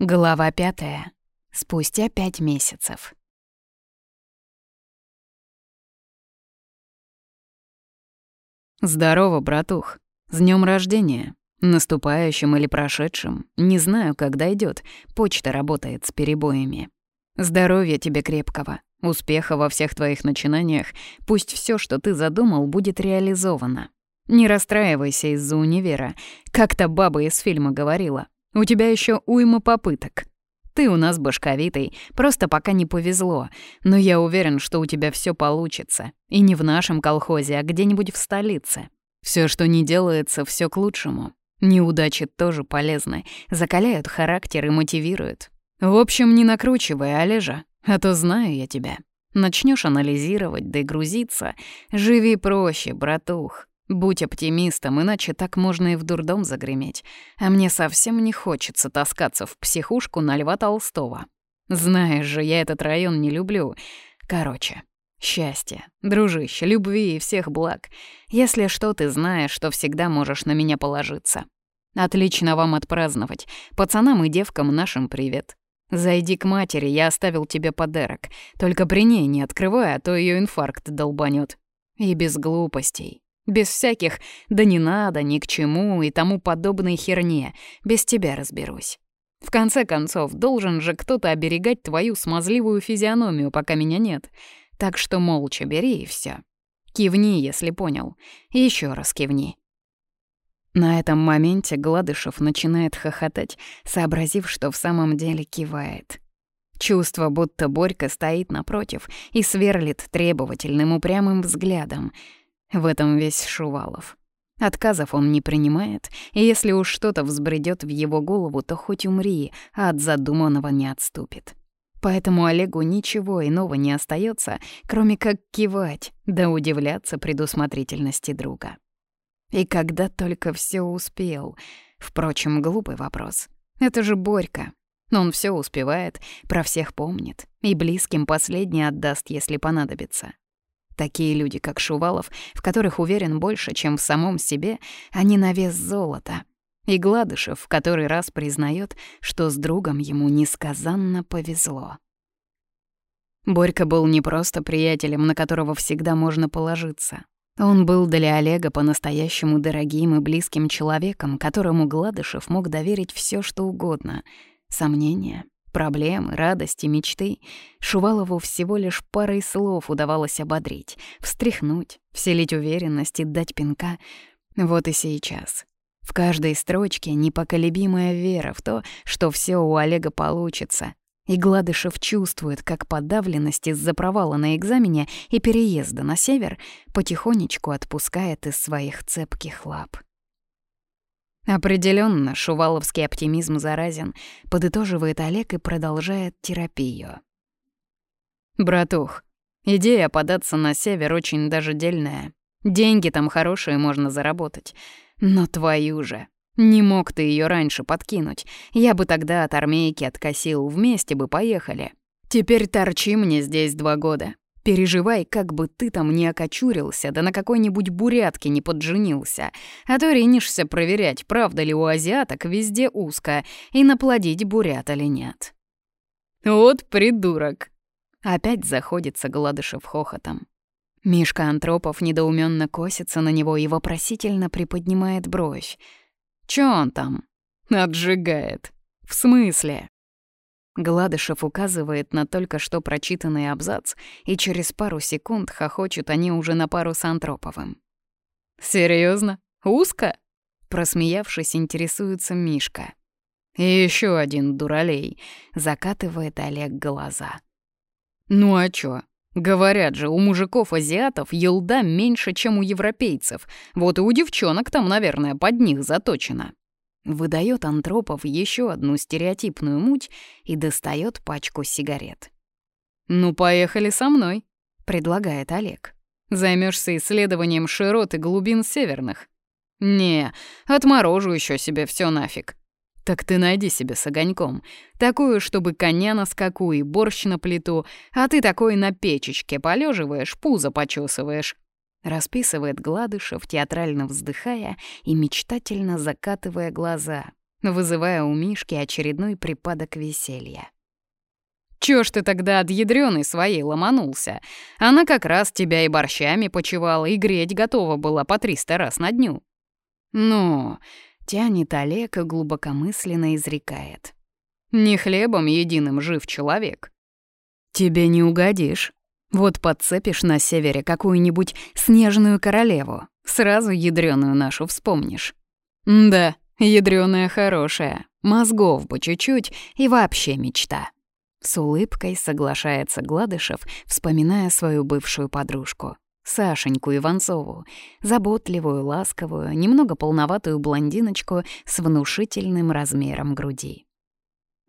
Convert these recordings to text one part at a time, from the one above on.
Глава пятая. Спустя пять месяцев. Здорово, братух. С днем рождения. Наступающим или прошедшим. Не знаю, когда идет. Почта работает с перебоями. Здоровья тебе крепкого. Успеха во всех твоих начинаниях. Пусть все, что ты задумал, будет реализовано. Не расстраивайся из-за универа. Как-то баба из фильма говорила. У тебя еще уйма попыток. Ты у нас башковитый, просто пока не повезло. Но я уверен, что у тебя все получится. И не в нашем колхозе, а где-нибудь в столице. Все, что не делается, все к лучшему. Неудачи тоже полезны, закаляют характер и мотивируют. В общем, не накручивай, Олежа, а то знаю я тебя. Начнешь анализировать, да и грузиться. Живи проще, братух. Будь оптимистом, иначе так можно и в дурдом загреметь. А мне совсем не хочется таскаться в психушку на Льва Толстого. Знаешь же, я этот район не люблю. Короче, счастья, дружище, любви и всех благ. Если что, ты знаешь, что всегда можешь на меня положиться. Отлично вам отпраздновать. Пацанам и девкам нашим привет. Зайди к матери, я оставил тебе подарок. Только при ней не открывай, а то ее инфаркт долбанет. И без глупостей. Без всяких «да не надо», «ни к чему» и тому подобной херне. Без тебя разберусь. В конце концов, должен же кто-то оберегать твою смазливую физиономию, пока меня нет. Так что молча бери и все. Кивни, если понял. Еще раз кивни. На этом моменте Гладышев начинает хохотать, сообразив, что в самом деле кивает. Чувство, будто Борька стоит напротив и сверлит требовательным упрямым взглядом — в этом весь Шувалов. Отказов он не принимает, и если уж что-то взбредёт в его голову, то хоть умри, а от задуманного не отступит. Поэтому Олегу ничего иного не остается, кроме как кивать да удивляться предусмотрительности друга. И когда только все успел. Впрочем, глупый вопрос. Это же Борька. Он все успевает, про всех помнит, и близким последний отдаст, если понадобится. Такие люди, как Шувалов, в которых уверен больше, чем в самом себе, они на вес золота. И Гладышев в который раз признает, что с другом ему несказанно повезло. Борька был не просто приятелем, на которого всегда можно положиться. Он был для Олега по-настоящему дорогим и близким человеком, которому Гладышев мог доверить все, что угодно. Сомнения, Проблемы, радости, мечты. Шувалову всего лишь парой слов удавалось ободрить, встряхнуть, вселить уверенность и дать пинка. Вот и сейчас. В каждой строчке непоколебимая вера в то, что все у Олега получится. И Гладышев чувствует, как подавленность из-за провала на экзамене и переезда на север потихонечку отпускает из своих цепких лап. Определенно, шуваловский оптимизм заразен, подытоживает Олег и продолжает терапию. «Братух, идея податься на север очень даже дельная. Деньги там хорошие можно заработать. Но твою же, не мог ты ее раньше подкинуть. Я бы тогда от армейки откосил, вместе бы поехали. Теперь торчи мне здесь два года. Переживай, как бы ты там не окочурился, да на какой-нибудь бурятке не подженился, а то ринешься проверять, правда ли у азиаток везде узко, и наплодить бурят или нет. Вот придурок. Опять заходится Гладышев хохотом. Мишка Антропов недоуменно косится на него и вопросительно приподнимает бровь. Чё он там? Отжигает. В смысле? Гладышев указывает на только что прочитанный абзац, и через пару секунд хохочут они уже на пару с Антроповым. «Серьёзно? Узко?» Просмеявшись, интересуется Мишка. «И ещё один дуралей», — закатывает Олег глаза. «Ну а чё? Говорят же, у мужиков-азиатов елда меньше, чем у европейцев. Вот и у девчонок там, наверное, под них заточено». Выдает Антропов еще одну стереотипную муть и достает пачку сигарет. «Ну, поехали со мной», — предлагает Олег. Займешься исследованием широт и глубин северных». «Не, отморожу еще себе все нафиг». «Так ты найди себе с огоньком. Такую, чтобы коня на скаку и борщ на плиту, а ты такой на печечке полеживаешь, пузо почесываешь. Расписывает Гладышев, театрально вздыхая и мечтательно закатывая глаза. вызывая у Мишки очередной припадок веселья. Чё ж ты тогда от ядрёной своей ломанулся? Она как раз тебя и борщами почевала, и греть готова была по триста раз на дню. Ну, тянет Олег и глубокомысленно изрекает. Не хлебом единым жив человек. Тебе не угодишь. Вот подцепишь на севере какую-нибудь снежную королеву, сразу ядрёную нашу вспомнишь. Да, ядрёная хорошая, мозгов бы чуть-чуть и вообще мечта. С улыбкой соглашается Гладышев, вспоминая свою бывшую подружку. Сашеньку Иванцову, заботливую, ласковую, немного полноватую блондиночку с внушительным размером груди.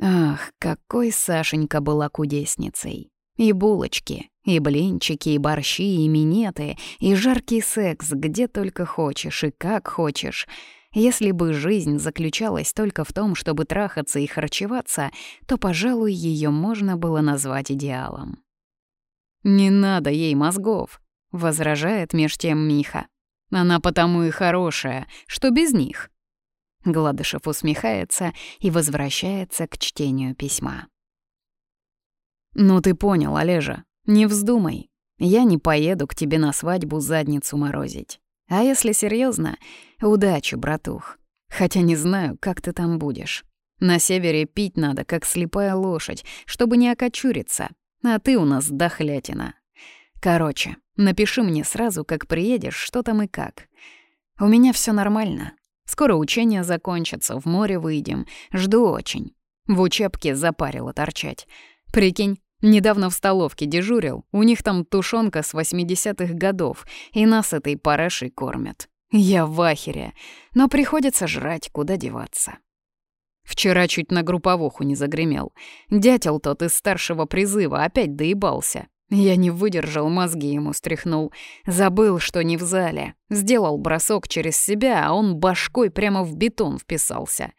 Ах, какой Сашенька была кудесницей! И булочки, и блинчики, и борщи, и минеты, и жаркий секс, где только хочешь и как хочешь — если бы жизнь заключалась только в том, чтобы трахаться и харчеваться, то, пожалуй, ее можно было назвать идеалом. «Не надо ей мозгов», — возражает меж тем Миха. «Она потому и хорошая, что без них». Гладышев усмехается и возвращается к чтению письма. «Ну ты понял, Олежа, не вздумай. Я не поеду к тебе на свадьбу задницу морозить. А если серьезно, удачи, братух. Хотя не знаю, как ты там будешь. На севере пить надо, как слепая лошадь, чтобы не окочуриться. А ты у нас дохлятина. Короче, напиши мне сразу, как приедешь, что там и как. У меня все нормально. Скоро учение закончится, в море выйдем. Жду очень. В учебке запарило торчать. Прикинь, Недавно в столовке дежурил, у них там тушенка с 80-х годов, и нас этой парашей кормят. Я в ахере, но приходится жрать, куда деваться. Вчера чуть на групповуху не загремел. Дятел тот из старшего призыва опять доебался. Я не выдержал, мозги ему стряхнул. Забыл, что не в зале. Сделал бросок через себя, а он башкой прямо в бетон вписался.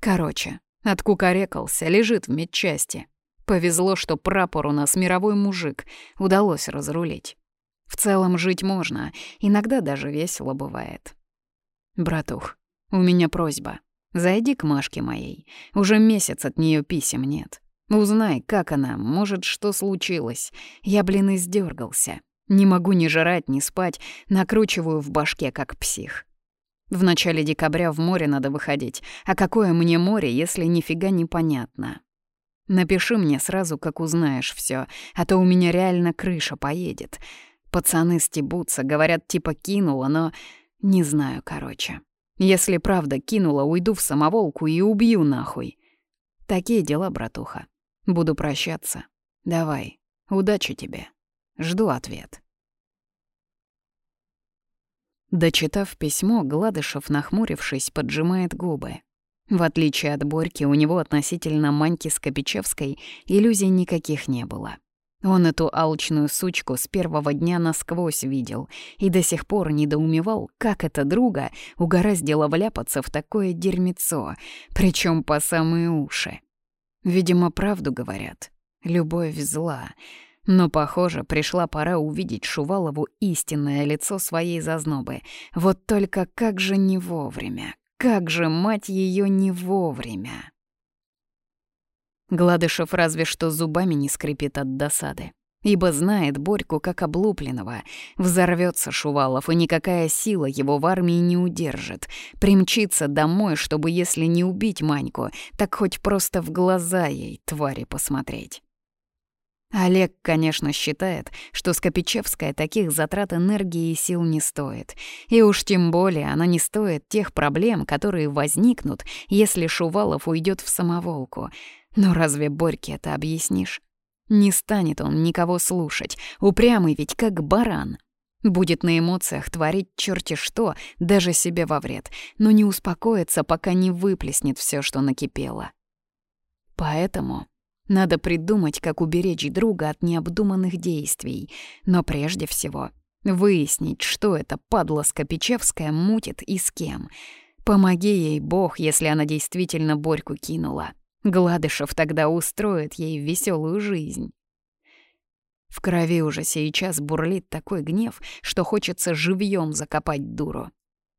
Короче, откукарекался, лежит в медчасти. Повезло, что прапор у нас мировой мужик, удалось разрулить. В целом жить можно, иногда даже весело бывает. Братух, у меня просьба. Зайди к Машке моей. Уже месяц от нее писем нет. Узнай, как она, может, что случилось. Я, блин, издергался. Не могу ни жрать, ни спать, накручиваю в башке, как псих. В начале декабря в море надо выходить. А какое мне море, если нифига не понятно? Напиши мне сразу, как узнаешь все, а то у меня реально крыша поедет. Пацаны стебутся, говорят, типа кинула, но... Не знаю, короче. Если правда кинула, уйду в самоволку и убью нахуй. Такие дела, братуха. Буду прощаться. Давай, удачи тебе. Жду ответ. Дочитав письмо, Гладышев, нахмурившись, поджимает губы. В отличие от Борьки, у него относительно Маньки Скопичевской иллюзий никаких не было. Он эту алчную сучку с первого дня насквозь видел и до сих пор недоумевал, как эта друга угораздила вляпаться в такое дерьмецо, причем по самые уши. Видимо, правду говорят. Любовь зла. Но, похоже, пришла пора увидеть Шувалову истинное лицо своей зазнобы. Вот только как же не вовремя, как же, мать ее, не вовремя! Гладышев разве что зубами не скрипит от досады, ибо знает Борьку как облупленного. Взорвется Шувалов, и никакая сила его в армии не удержит. Примчится домой, чтобы, если не убить Маньку, так хоть просто в глаза ей, твари, посмотреть. Олег, конечно, считает, что Скопичевская таких затрат энергии и сил не стоит. И уж тем более она не стоит тех проблем, которые возникнут, если Шувалов уйдет в самоволку. Но разве Борьке это объяснишь? Не станет он никого слушать, упрямый ведь как баран. Будет на эмоциях творить черти что, даже себе во вред, но не успокоится, пока не выплеснет все, что накипело. Поэтому надо придумать, как уберечь друга от необдуманных действий. Но прежде всего выяснить, что эта падла Скопичевская мутит и с кем. Помоги ей, Бог, если она действительно Борьку кинула. Гладышев тогда устроит ей веселую жизнь. В крови уже сейчас бурлит такой гнев, что хочется живьем закопать дуру.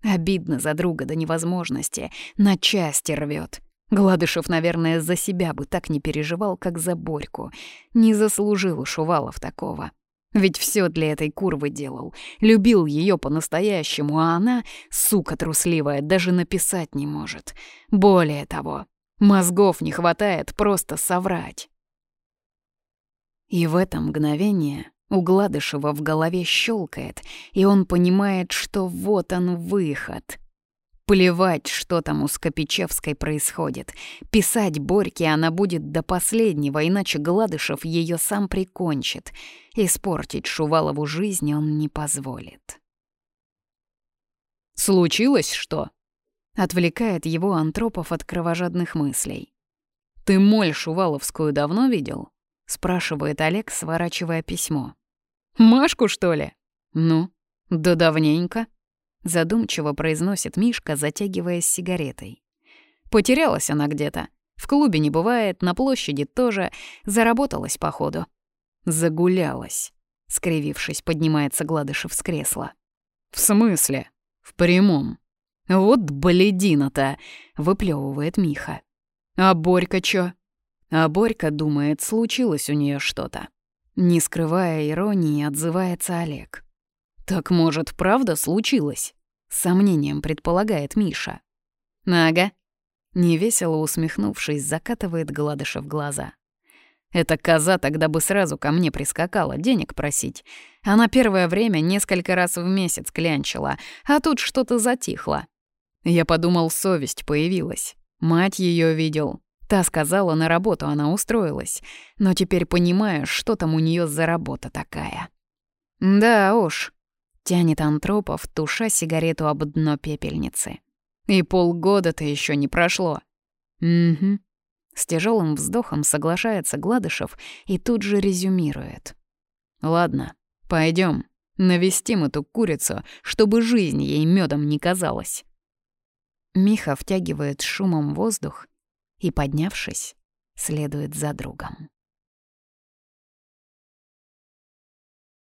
Обидно за друга до невозможности, на части рвет. Гладышев, наверное, за себя бы так не переживал, как за Борьку. Не заслужил Шувалов такого. Ведь все для этой курвы делал. Любил ее по-настоящему, а она, сука трусливая, даже написать не может. Более того, мозгов не хватает просто соврать. И в это мгновение у Гладышева в голове щелкает, и он понимает, что вот он выход — Плевать, что там у Скопичевской происходит. Писать Борьке она будет до последнего, иначе Гладышев ее сам прикончит. Испортить Шувалову жизнь он не позволит. «Случилось что?» — отвлекает его Антропов от кровожадных мыслей. «Ты моль Шуваловскую давно видел?» — спрашивает Олег, сворачивая письмо. «Машку, что ли?» «Ну, да давненько», Задумчиво произносит Мишка, затягиваясь сигаретой. Потерялась она где-то. В клубе не бывает, на площади тоже. Заработалась, походу. Загулялась. Скривившись, поднимается Гладышев с кресла. «В смысле? В прямом?» «Вот бледина-то!» — выплевывает Миха. «А Борька чё?» А Борька думает, случилось у нее что-то. Не скрывая иронии, отзывается Олег. «Так, может, правда случилось?» — с сомнением предполагает Миша. «Ага». Невесело усмехнувшись, закатывает Гладышев глаза. Эта коза тогда бы сразу ко мне прискакала денег просить. Она первое время несколько раз в месяц клянчила, а тут что-то затихло. Я подумал, совесть появилась. Мать ее видел. Та сказала, на работу она устроилась. Но теперь понимаю, что там у нее за работа такая. Да уж, Тянет Антропов, туша сигарету об дно пепельницы. И полгода-то еще не прошло. Угу. С тяжелым вздохом соглашается Гладышев и тут же резюмирует. Ладно, пойдем, навестим эту курицу, чтобы жизнь ей медом не казалась. Миха втягивает шумом воздух и, поднявшись, следует за другом.